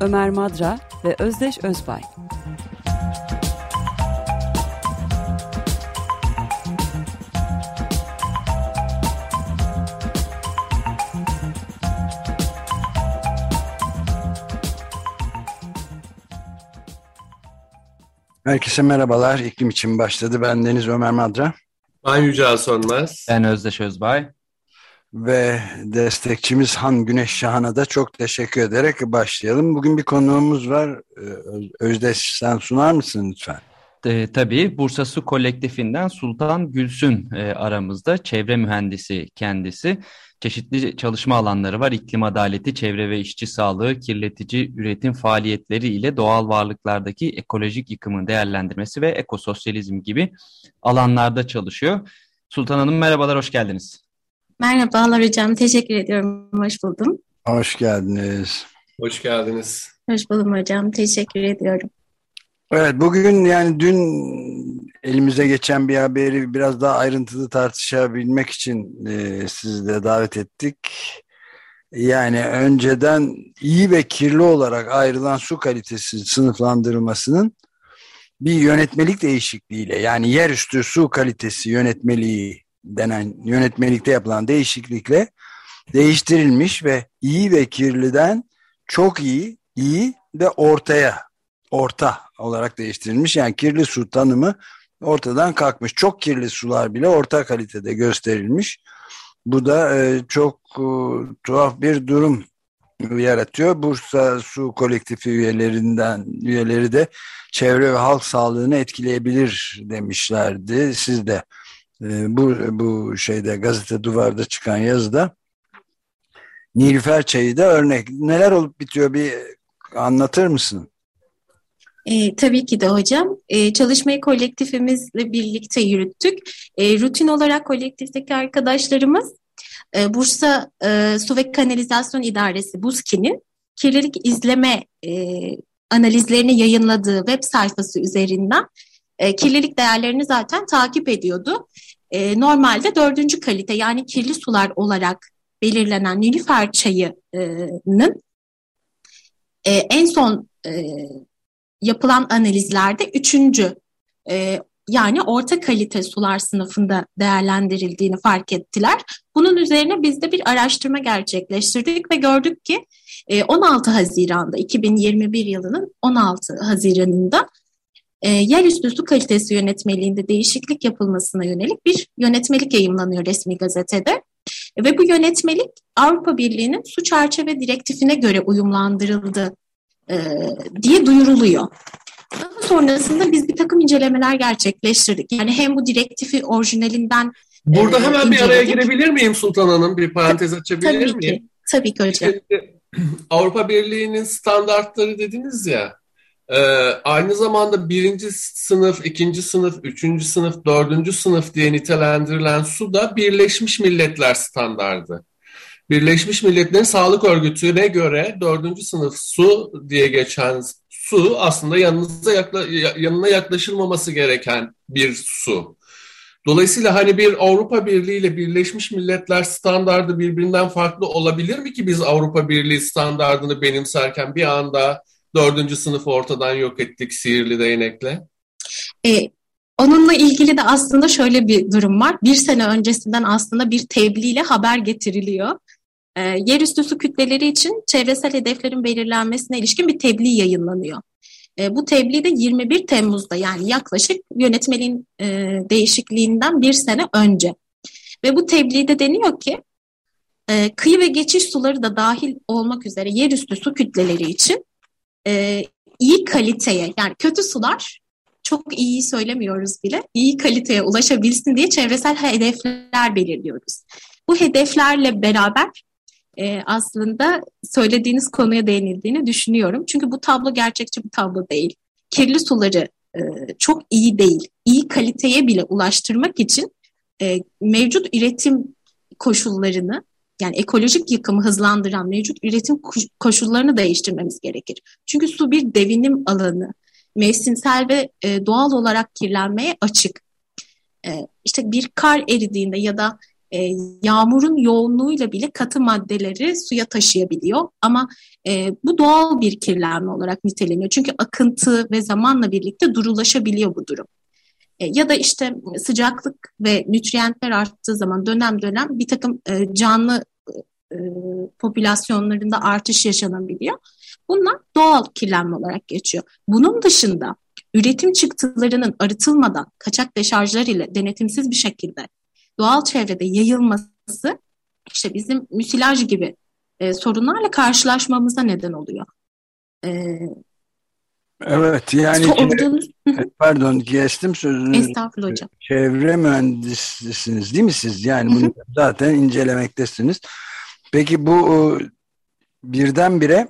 Ömer Madra ve Özdeş Özbay. Herkese merhabalar. İklim için başladı. Ben Deniz Ömer Madra. Ben Yücel Sönmez. Ben Özdeş Özbay. Ve destekçimiz Han Güneş Şahan'a da çok teşekkür ederek başlayalım. Bugün bir konuğumuz var. Ee, Özdeş sen sunar mısın lütfen? E, tabii Bursa Su Kolektifinden Sultan Gülsün e, aramızda. Çevre mühendisi kendisi. Çeşitli çalışma alanları var. İklim adaleti, çevre ve işçi sağlığı, kirletici üretim faaliyetleri ile doğal varlıklardaki ekolojik yıkımın değerlendirmesi ve ekososyalizm gibi alanlarda çalışıyor. Sultan Hanım merhabalar, hoş geldiniz. Merhabalar hocam, teşekkür ediyorum. Hoş buldum. Hoş geldiniz. Hoş geldiniz. Hoş buldum hocam, teşekkür ediyorum. Evet bugün yani dün elimize geçen bir haberi biraz daha ayrıntılı tartışabilmek için e, sizi de davet ettik. Yani önceden iyi ve kirli olarak ayrılan su kalitesi sınıflandırılmasının bir yönetmelik değişikliğiyle yani yerüstü su kalitesi yönetmeliği denen yönetmelikte yapılan değişiklikle değiştirilmiş ve iyi ve kirliden çok iyi, iyi ve ortaya, orta olarak değiştirilmiş. Yani kirli su tanımı ortadan kalkmış. Çok kirli sular bile orta kalitede gösterilmiş. Bu da e, çok e, tuhaf bir durum yaratıyor. Bursa Su Kolektifi üyelerinden üyeleri de çevre ve halk sağlığını etkileyebilir demişlerdi. Siz de bu bu şeyde gazete duvarda çıkan yazıda Nilüfer Çayı da örnek. Neler olup bitiyor bir anlatır mısın? E, tabii ki de hocam. E, çalışmayı kolektifimizle birlikte yürüttük. E, rutin olarak kolektifteki arkadaşlarımız e, Bursa e, Su ve Kanalizasyon İdaresi BUSKİ'nin kirlilik izleme e, analizlerini yayınladığı web sayfası üzerinden e, kirlilik değerlerini zaten takip ediyordu. E, normalde dördüncü kalite yani kirli sular olarak belirlenen Nilüfer çayının e, en son e, yapılan analizlerde üçüncü e, yani orta kalite sular sınıfında değerlendirildiğini fark ettiler. Bunun üzerine biz de bir araştırma gerçekleştirdik ve gördük ki 16 Haziran'da 2021 yılının 16 Haziran'ında e, yerüstü su kalitesi yönetmeliğinde değişiklik yapılmasına yönelik bir yönetmelik yayımlanıyor resmi gazetede. Ve bu yönetmelik Avrupa Birliği'nin su çerçeve direktifine göre uyumlandırıldı e, diye duyuruluyor. Daha sonrasında biz bir takım incelemeler gerçekleştirdik. Yani hem bu direktifi orijinalinden Burada e, hemen inceledik. bir araya girebilir miyim Sultan Hanım? Bir parantez açabilir tabii miyim? Ki, tabii ki hocam. Avrupa Birliği'nin standartları dediniz ya. Ee, aynı zamanda birinci sınıf, ikinci sınıf, üçüncü sınıf, dördüncü sınıf diye nitelendirilen su da Birleşmiş Milletler standardı. Birleşmiş Milletler'in Sağlık Örgütü'ne göre dördüncü sınıf su diye geçen su aslında yanınıza yakla, yanına yaklaşılmaması gereken bir su. Dolayısıyla hani bir Avrupa Birliği ile Birleşmiş Milletler standardı birbirinden farklı olabilir mi ki biz Avrupa Birliği standardını benimserken bir anda dördüncü sınıfı ortadan yok ettik sihirli değnekle? E, onunla ilgili de aslında şöyle bir durum var. Bir sene öncesinden aslında bir tebliğ ile haber getiriliyor. E, yerüstü su kütleleri için çevresel hedeflerin belirlenmesine ilişkin bir tebliğ yayınlanıyor. E, bu tebliğ de 21 Temmuz'da yani yaklaşık yönetmeliğin e, değişikliğinden bir sene önce. Ve bu tebliğde deniyor ki e, kıyı ve geçiş suları da dahil olmak üzere yerüstü su kütleleri için e, iyi kaliteye yani kötü sular çok iyi söylemiyoruz bile iyi kaliteye ulaşabilsin diye çevresel hedefler belirliyoruz. Bu hedeflerle beraber e, aslında söylediğiniz konuya değinildiğini düşünüyorum. Çünkü bu tablo gerçekçi bir tablo değil. kirli suları e, çok iyi değil, iyi kaliteye bile ulaştırmak için e, mevcut üretim koşullarını yani ekolojik yıkımı hızlandıran mevcut üretim koşullarını değiştirmemiz gerekir. Çünkü su bir devinim alanı, mevsimsel ve e, doğal olarak kirlenmeye açık. E, işte bir kar eridiğinde ya da e, yağmurun yoğunluğuyla bile katı maddeleri suya taşıyabiliyor. Ama e, bu doğal bir kirlenme olarak niteleniyor. Çünkü akıntı ve zamanla birlikte durulaşabiliyor bu durum. E, ya da işte sıcaklık ve nütriyentler arttığı zaman dönem dönem bir takım e, canlı e, popülasyonlarında artış yaşanabiliyor. Bunlar doğal kirlenme olarak geçiyor. Bunun dışında üretim çıktılarının arıtılmadan kaçak deşarjlar ile denetimsiz bir şekilde doğal çevrede yayılması işte bizim müsilaj gibi sorunlarla karşılaşmamıza neden oluyor. E, evet yani sorduğunuz... pardon kestim sözünü. Estağfurullah hocam. Çevre mühendisisiniz değil mi siz? Yani bunu zaten incelemektesiniz. Peki bu birdenbire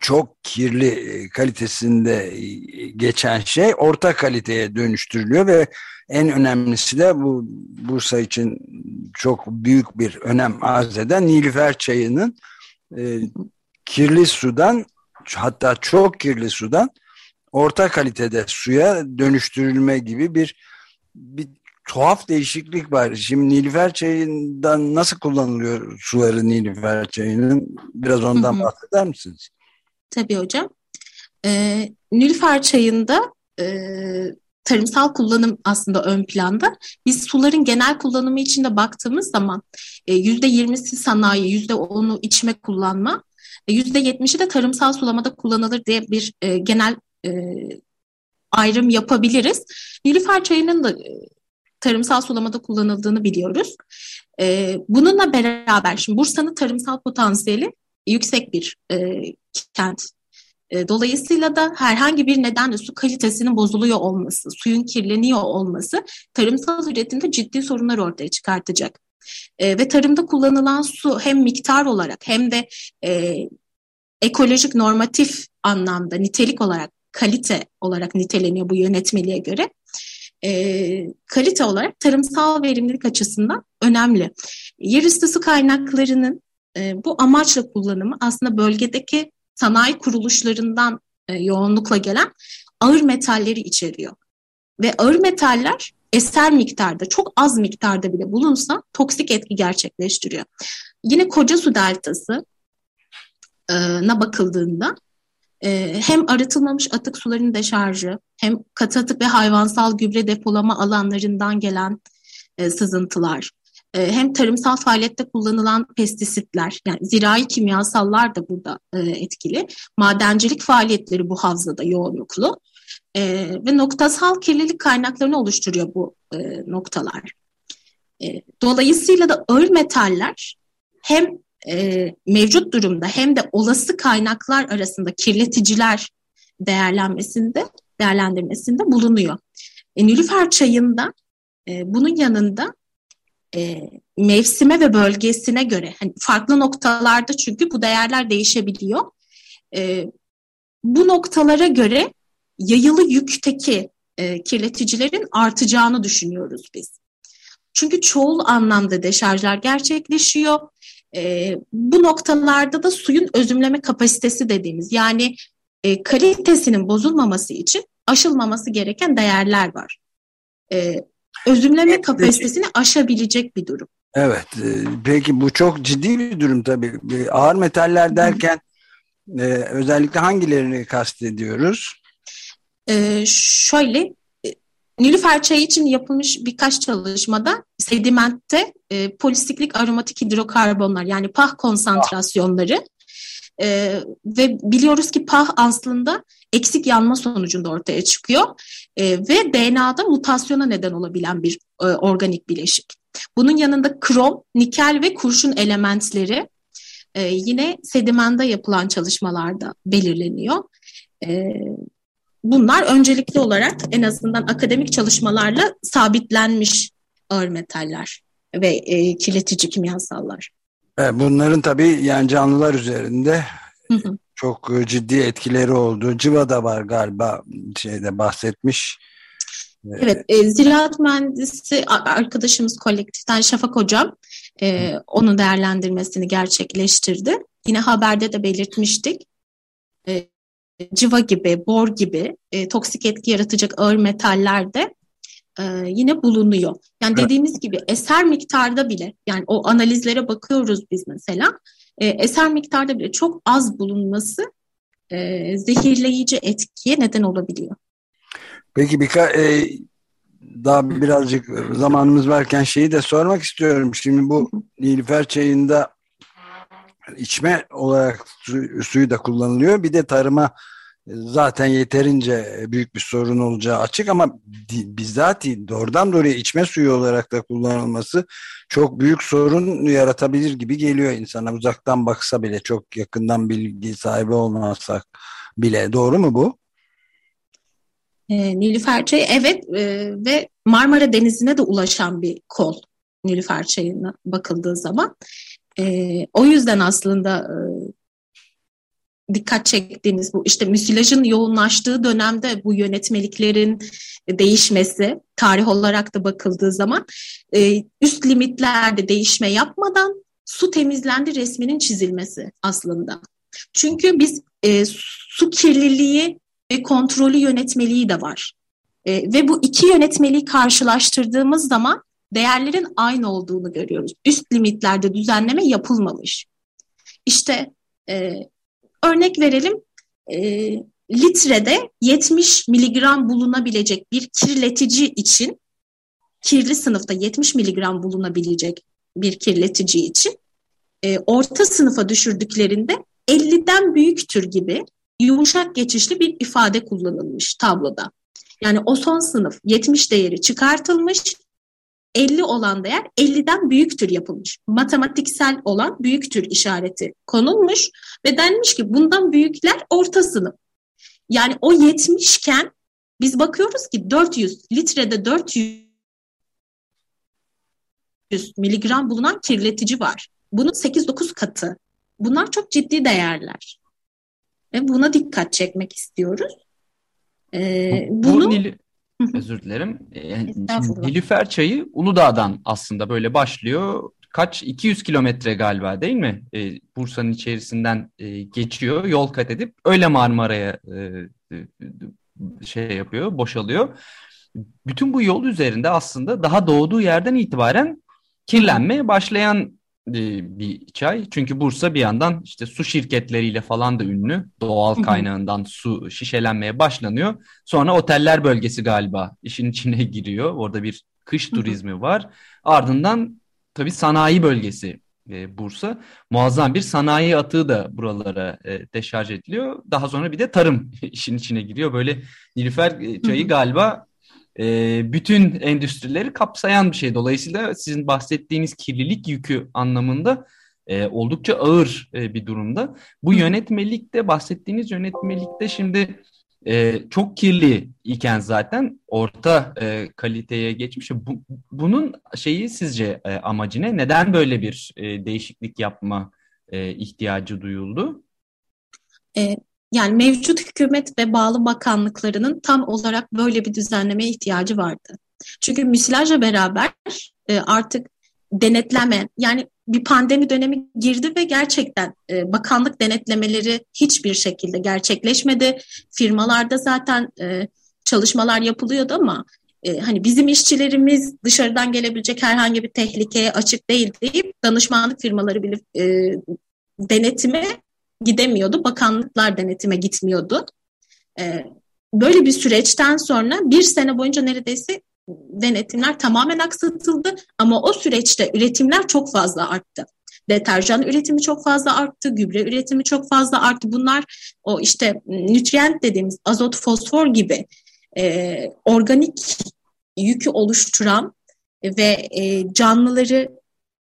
çok kirli e, kalitesinde e, geçen şey orta kaliteye dönüştürülüyor ve en önemlisi de bu Bursa için çok büyük bir önem arz eden Nilüfer çayının e, kirli sudan hatta çok kirli sudan orta kalitede suya dönüştürülme gibi bir bir tuhaf değişiklik var. Şimdi Nilüfer çayından nasıl kullanılıyor suları Nilüfer çayının? Biraz ondan bahseder misiniz? Tabii hocam. Ee, Nilüfer çayında e, tarımsal kullanım aslında ön planda. Biz suların genel kullanımı içinde baktığımız zaman e, yüzde yirmisi sanayi, yüzde onu içme kullanma, e, yüzde yetmişi de tarımsal sulamada kullanılır diye bir e, genel e, ayrım yapabiliriz. Nilüfer çayının da e, tarımsal sulamada kullanıldığını biliyoruz. E, bununla beraber şimdi Bursa'nın tarımsal potansiyeli yüksek bir e, kent. E, dolayısıyla da herhangi bir nedenle su kalitesinin bozuluyor olması, suyun kirleniyor olması tarımsal üretimde ciddi sorunlar ortaya çıkartacak. E, ve tarımda kullanılan su hem miktar olarak hem de e, ekolojik normatif anlamda nitelik olarak kalite olarak niteleniyor bu yönetmeliğe göre. E, kalite olarak tarımsal verimlilik açısından önemli. Yerüstü su kaynaklarının e, bu amaçla kullanımı aslında bölgedeki sanayi kuruluşlarından e, yoğunlukla gelen ağır metalleri içeriyor. Ve ağır metaller eser miktarda, çok az miktarda bile bulunsa toksik etki gerçekleştiriyor. Yine Koca Su Deltası e, na bakıldığında e, hem arıtılmamış atık suların deşarjı, hem katı atık ve hayvansal gübre depolama alanlarından gelen e, sızıntılar, hem tarımsal faaliyette kullanılan pestisitler, yani zirai kimyasallar da burada etkili. Madencilik faaliyetleri bu havzada yoğunluklu. E, ve noktasal kirlilik kaynaklarını oluşturuyor bu noktalar. dolayısıyla da ağır metaller hem mevcut durumda hem de olası kaynaklar arasında kirleticiler değerlenmesinde değerlendirmesinde bulunuyor. E, Nilüfer çayında e, bunun yanında e, mevsime ve bölgesine göre hani farklı noktalarda çünkü bu değerler değişebiliyor. E, bu noktalara göre yayılı yükteki e, kirleticilerin artacağını düşünüyoruz biz. Çünkü çoğul anlamda deşarjlar gerçekleşiyor. E, bu noktalarda da suyun özümleme kapasitesi dediğimiz yani e, kalitesinin bozulmaması için aşılmaması gereken değerler var. E, özümleme kapasitesini aşabilecek bir durum. Evet. E, peki bu çok ciddi bir durum tabii. Ağır metaller derken e, özellikle hangilerini kastediyoruz? E, şöyle Nilüfer çayı için yapılmış birkaç çalışmada sedimentte e, polisiklik aromatik hidrokarbonlar yani PAH konsantrasyonları e, ve biliyoruz ki PAH aslında eksik yanma sonucunda ortaya çıkıyor e, ve DNA'da mutasyona neden olabilen bir e, organik bileşik. Bunun yanında krom, nikel ve kurşun elementleri e, yine sedimanda yapılan çalışmalarda belirleniyor. E, bunlar öncelikli olarak en azından akademik çalışmalarla sabitlenmiş ağır metaller ve e, kirletici kimyasallar. bunların tabii yani canlılar üzerinde çok ciddi etkileri oldu. Civa da var galiba şeyde bahsetmiş. Evet, e, ziraat mühendisi arkadaşımız kolektiften Şafak Hocam e, onun değerlendirmesini gerçekleştirdi. Yine haberde de belirtmiştik. E, civa gibi, bor gibi e, toksik etki yaratacak ağır metaller de e, yine bulunuyor. Yani dediğimiz gibi eser miktarda bile yani o analizlere bakıyoruz biz mesela e, eser miktarda bile çok az bulunması e, zehirleyici etkiye neden olabiliyor. Peki birkaç e, daha birazcık zamanımız varken şeyi de sormak istiyorum. Şimdi bu Nilüfer çayında içme olarak su, suyu da kullanılıyor. Bir de tarıma zaten yeterince büyük bir sorun olacağı açık ama bizzat doğrudan doğruya içme suyu olarak da kullanılması çok büyük sorun yaratabilir gibi geliyor insana uzaktan baksa bile çok yakından bilgi sahibi olmazsak bile doğru mu bu? E, Nilüfer Çayı evet e, ve Marmara Denizi'ne de ulaşan bir kol Nilüfer Çayı'na bakıldığı zaman. E, o yüzden aslında e, dikkat çektiğimiz bu işte müsilajın yoğunlaştığı dönemde bu yönetmeliklerin değişmesi tarih olarak da bakıldığı zaman e, üst limitlerde değişme yapmadan su temizlendi resminin çizilmesi aslında. Çünkü biz e, su kirliliği ve kontrolü yönetmeliği de var. E, ve bu iki yönetmeliği karşılaştırdığımız zaman değerlerin aynı olduğunu görüyoruz. Üst limitlerde düzenleme yapılmamış. İşte e, örnek verelim e, litrede 70 miligram bulunabilecek bir kirletici için kirli sınıfta 70 miligram bulunabilecek bir kirletici için e, orta sınıfa düşürdüklerinde 50'den büyüktür gibi yumuşak geçişli bir ifade kullanılmış tabloda. Yani o son sınıf 70 değeri çıkartılmış, 50 olan değer 50'den büyüktür yapılmış. Matematiksel olan büyüktür işareti konulmuş ve denmiş ki bundan büyükler orta sınıf. Yani o 70 iken biz bakıyoruz ki 400 litrede 400 miligram bulunan kirletici var. Bunun 8-9 katı. Bunlar çok ciddi değerler. Ve buna dikkat çekmek istiyoruz. Ee, bunu... Bu Nil... Özür dilerim. Ee, Nilüfer çayı Uludağ'dan aslında böyle başlıyor. Kaç? 200 kilometre galiba değil mi? Ee, Bursa'nın içerisinden e, geçiyor. Yol kat edip öyle Marmara'ya e, e, şey yapıyor, boşalıyor. Bütün bu yol üzerinde aslında daha doğduğu yerden itibaren kirlenmeye başlayan bir çay. Çünkü Bursa bir yandan işte su şirketleriyle falan da ünlü. Doğal kaynağından su şişelenmeye başlanıyor. Sonra oteller bölgesi galiba işin içine giriyor. Orada bir kış turizmi var. Ardından tabii sanayi bölgesi e, Bursa. Muazzam bir sanayi atığı da buralara e, deşarj ediliyor. Daha sonra bir de tarım işin içine giriyor. Böyle Nilüfer çayı galiba e, bütün endüstrileri kapsayan bir şey. Dolayısıyla sizin bahsettiğiniz kirlilik yükü anlamında e, oldukça ağır e, bir durumda. Bu yönetmelikte bahsettiğiniz yönetmelikte şimdi e, çok kirli iken zaten orta e, kaliteye geçmiş. Bu, bunun şeyi sizce e, amacı ne? Neden böyle bir e, değişiklik yapma e, ihtiyacı duyuldu? E, yani mevcut hükümet ve bağlı bakanlıklarının tam olarak böyle bir düzenlemeye ihtiyacı vardı. Çünkü müsilajla beraber e, artık denetleme yani bir pandemi dönemi girdi ve gerçekten e, bakanlık denetlemeleri hiçbir şekilde gerçekleşmedi. Firmalarda zaten e, çalışmalar yapılıyordu ama hani bizim işçilerimiz dışarıdan gelebilecek herhangi bir tehlikeye açık değil deyip danışmanlık firmaları bile e, denetime gidemiyordu. Bakanlıklar denetime gitmiyordu. E, böyle bir süreçten sonra bir sene boyunca neredeyse denetimler tamamen aksatıldı ama o süreçte üretimler çok fazla arttı. Deterjan üretimi çok fazla arttı, gübre üretimi çok fazla arttı. Bunlar o işte nütrient dediğimiz azot, fosfor gibi e, organik yükü oluşturan ve e, canlıları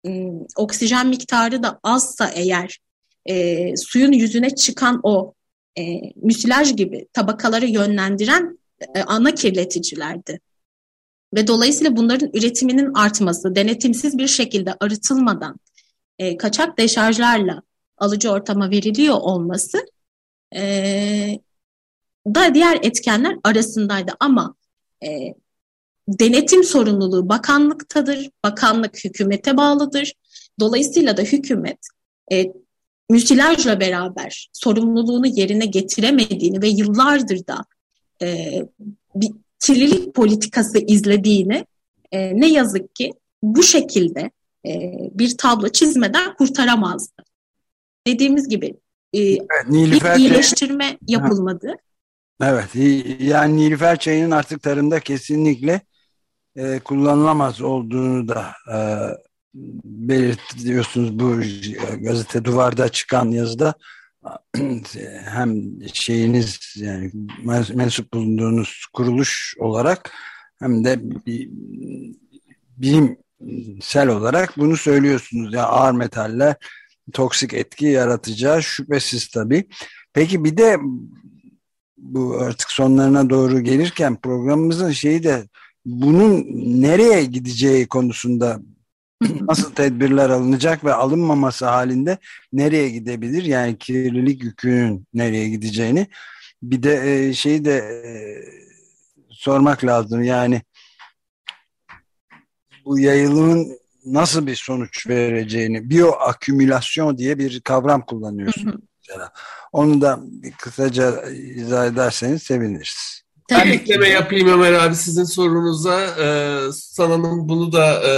e, oksijen miktarı da azsa eğer e, suyun yüzüne çıkan o e, müsilaj gibi tabakaları yönlendiren e, ana kirleticilerdi. Ve dolayısıyla bunların üretiminin artması, denetimsiz bir şekilde arıtılmadan e, kaçak deşarjlarla alıcı ortama veriliyor olması e, da diğer etkenler arasındaydı ama e, denetim sorumluluğu bakanlıktadır. Bakanlık hükümete bağlıdır. Dolayısıyla da hükümet e, müsilajla beraber sorumluluğunu yerine getiremediğini ve yıllardır da e, bir kirlilik politikası izlediğini e, ne yazık ki bu şekilde e, bir tablo çizmeden kurtaramazdı. Dediğimiz gibi e, evet, bir iyileştirme yapılmadı. Evet, yani Nilüfer çayının artık tarımda kesinlikle e, kullanılamaz olduğunu da e, belirtiyorsunuz bu gazete duvarda çıkan yazıda hem şeyiniz yani mensup bulunduğunuz kuruluş olarak hem de bilimsel olarak bunu söylüyorsunuz. Ya ağır metaller toksik etki yaratacağı şüphesiz tabii. Peki bir de bu artık sonlarına doğru gelirken programımızın şeyi de bunun nereye gideceği konusunda nasıl tedbirler alınacak ve alınmaması halinde nereye gidebilir? Yani kirlilik yükünün nereye gideceğini bir de e, şeyi de e, sormak lazım. Yani bu yayılımın nasıl bir sonuç vereceğini biyoakümülasyon diye bir kavram kullanıyorsun. Mesela. Onu da kısaca izah ederseniz seviniriz. Ben ekleme yapayım Ömer abi sizin sorunuza. Ee, Sana'nın bunu da e,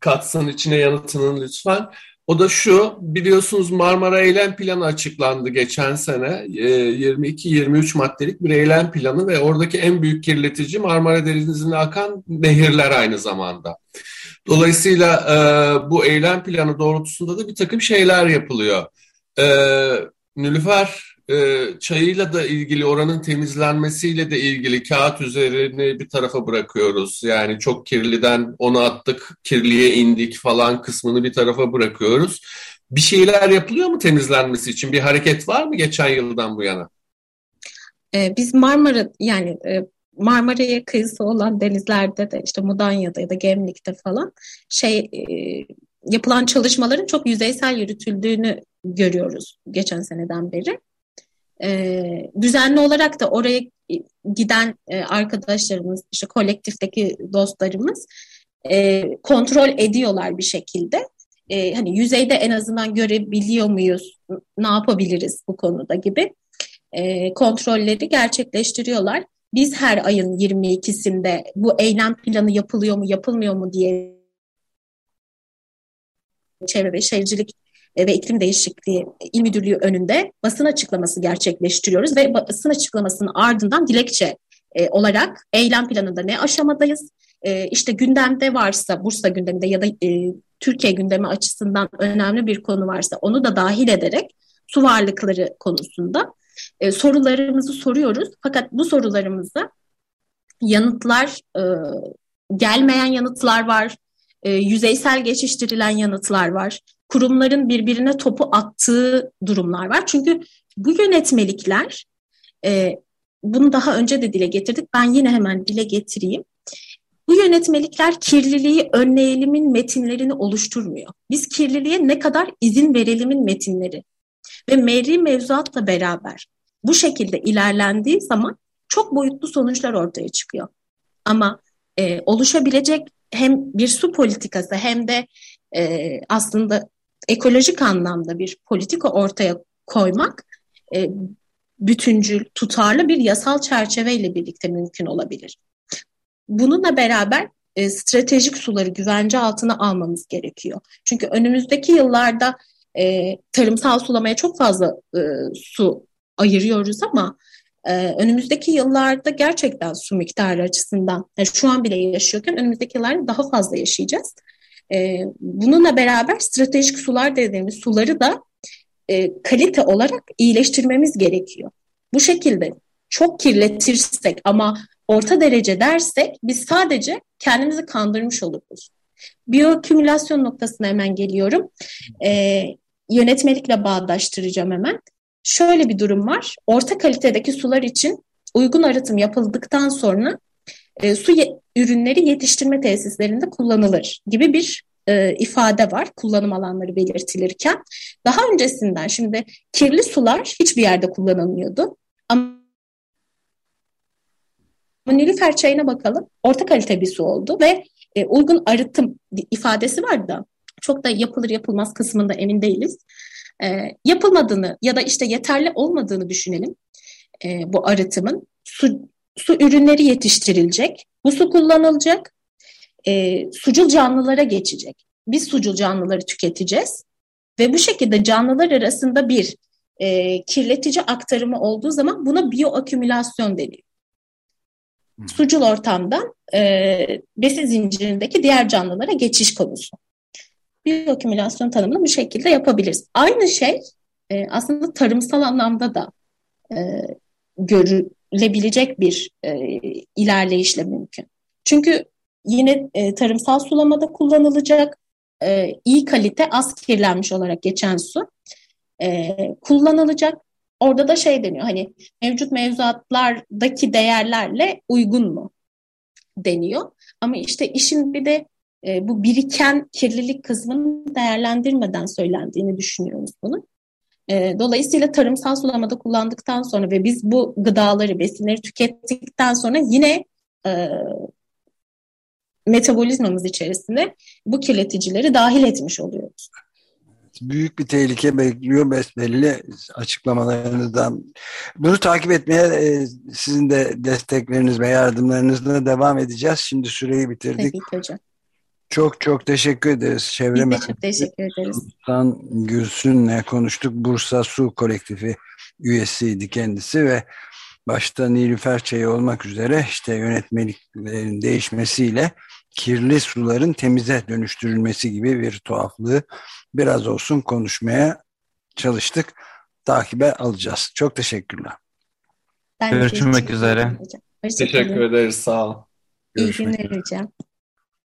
katsan içine yanıtının lütfen. O da şu, biliyorsunuz Marmara Eylem Planı açıklandı geçen sene. 22-23 maddelik bir eylem planı ve oradaki en büyük kirletici Marmara Denizi'ne akan nehirler aynı zamanda. Dolayısıyla e, bu eylem planı doğrultusunda da bir takım şeyler yapılıyor. E, Nülüfer e, çayıyla da ilgili oranın temizlenmesiyle de ilgili kağıt üzerini bir tarafa bırakıyoruz. Yani çok kirliden onu attık, kirliye indik falan kısmını bir tarafa bırakıyoruz. Bir şeyler yapılıyor mu temizlenmesi için? Bir hareket var mı geçen yıldan bu yana? Ee, biz Marmara yani e, Marmara'ya kıyısı olan denizlerde de işte Mudanya'da ya da Gemlik'te falan şey e, yapılan çalışmaların çok yüzeysel yürütüldüğünü görüyoruz geçen seneden beri. E, düzenli olarak da oraya giden e, arkadaşlarımız, işte kolektifteki dostlarımız e, kontrol ediyorlar bir şekilde. E, hani yüzeyde en azından görebiliyor muyuz, ne yapabiliriz bu konuda gibi e, kontrolleri gerçekleştiriyorlar. Biz her ayın 22'sinde bu eylem planı yapılıyor mu, yapılmıyor mu diye Çevre ve Şehircilik ve İklim Değişikliği İl Müdürlüğü önünde basın açıklaması gerçekleştiriyoruz ve basın açıklamasının ardından dilekçe e, olarak eylem planında ne aşamadayız? E, işte gündemde varsa Bursa gündeminde ya da e, Türkiye gündemi açısından önemli bir konu varsa onu da dahil ederek su varlıkları konusunda e, sorularımızı soruyoruz. Fakat bu sorularımızda yanıtlar e, gelmeyen yanıtlar var, e, yüzeysel geçiştirilen yanıtlar var kurumların birbirine topu attığı durumlar var. Çünkü bu yönetmelikler, e, bunu daha önce de dile getirdik, ben yine hemen dile getireyim. Bu yönetmelikler kirliliği önleyelimin metinlerini oluşturmuyor. Biz kirliliğe ne kadar izin verelimin metinleri ve mevri mevzuatla beraber bu şekilde ilerlendiği zaman çok boyutlu sonuçlar ortaya çıkıyor. Ama e, oluşabilecek hem bir su politikası hem de e, aslında ekolojik anlamda bir politika ortaya koymak e, bütüncül, tutarlı bir yasal çerçeveyle birlikte mümkün olabilir. Bununla beraber e, stratejik suları güvence altına almamız gerekiyor. Çünkü önümüzdeki yıllarda e, tarımsal sulamaya çok fazla e, su ayırıyoruz ama e, önümüzdeki yıllarda gerçekten su miktarı açısından yani şu an bile yaşıyorken önümüzdeki yıllarda daha fazla yaşayacağız. E, bununla beraber stratejik sular dediğimiz suları da e, kalite olarak iyileştirmemiz gerekiyor. Bu şekilde çok kirletirsek ama orta derece dersek biz sadece kendimizi kandırmış oluruz. Biyokümülasyon noktasına hemen geliyorum. E, yönetmelikle bağdaştıracağım hemen. Şöyle bir durum var. Orta kalitedeki sular için uygun arıtım yapıldıktan sonra e, su ürünleri yetiştirme tesislerinde kullanılır gibi bir e, ifade var kullanım alanları belirtilirken. Daha öncesinden şimdi kirli sular hiçbir yerde kullanılmıyordu. Ama Nilüfer çayına bakalım. Orta kalite bir su oldu ve e, uygun arıtım ifadesi var da çok da yapılır yapılmaz kısmında emin değiliz. E, yapılmadığını ya da işte yeterli olmadığını düşünelim e, bu arıtımın. Su, su ürünleri yetiştirilecek. Bu su kullanılacak. E, sucul canlılara geçecek. Biz sucul canlıları tüketeceğiz. Ve bu şekilde canlılar arasında bir e, kirletici aktarımı olduğu zaman buna biyoakümülasyon deniyor. Sucul ortamdan e, besin zincirindeki diğer canlılara geçiş konusu. Biyoakümülasyon tanımını bu şekilde yapabiliriz. Aynı şey e, aslında tarımsal anlamda da e, görülebilecek bir e, ilerleyişle mümkün. Çünkü yine e, tarımsal sulamada kullanılacak e, iyi kalite az kirlenmiş olarak geçen su e, kullanılacak. Orada da şey deniyor hani mevcut mevzuatlardaki değerlerle uygun mu deniyor. Ama işte işin bir de e, bu biriken kirlilik kısmını değerlendirmeden söylendiğini düşünüyoruz bunu. E, dolayısıyla tarımsal sulamada kullandıktan sonra ve biz bu gıdaları, besinleri tükettikten sonra yine e, metabolizmamız içerisinde bu kirleticileri dahil etmiş oluyoruz. Büyük bir tehlike bekliyor besbelli açıklamalarınızdan. Bunu takip etmeye e, sizin de destekleriniz ve yardımlarınızla devam edeceğiz. Şimdi süreyi bitirdik. Tabii ki hocam. Çok çok teşekkür ederiz. Çevre Biz de çok teşekkür ederiz. Sultan Gülsün'le konuştuk. Bursa Su Kolektifi üyesiydi kendisi ve başta Nilüfer Çayı olmak üzere işte yönetmeliklerin değişmesiyle kirli suların temize dönüştürülmesi gibi bir tuhaflığı biraz olsun konuşmaya çalıştık. Takibe alacağız. Çok teşekkürler. Ben Görüşmek üzere. Teşekkür ederiz. Sağ olun. İyi günler hocam.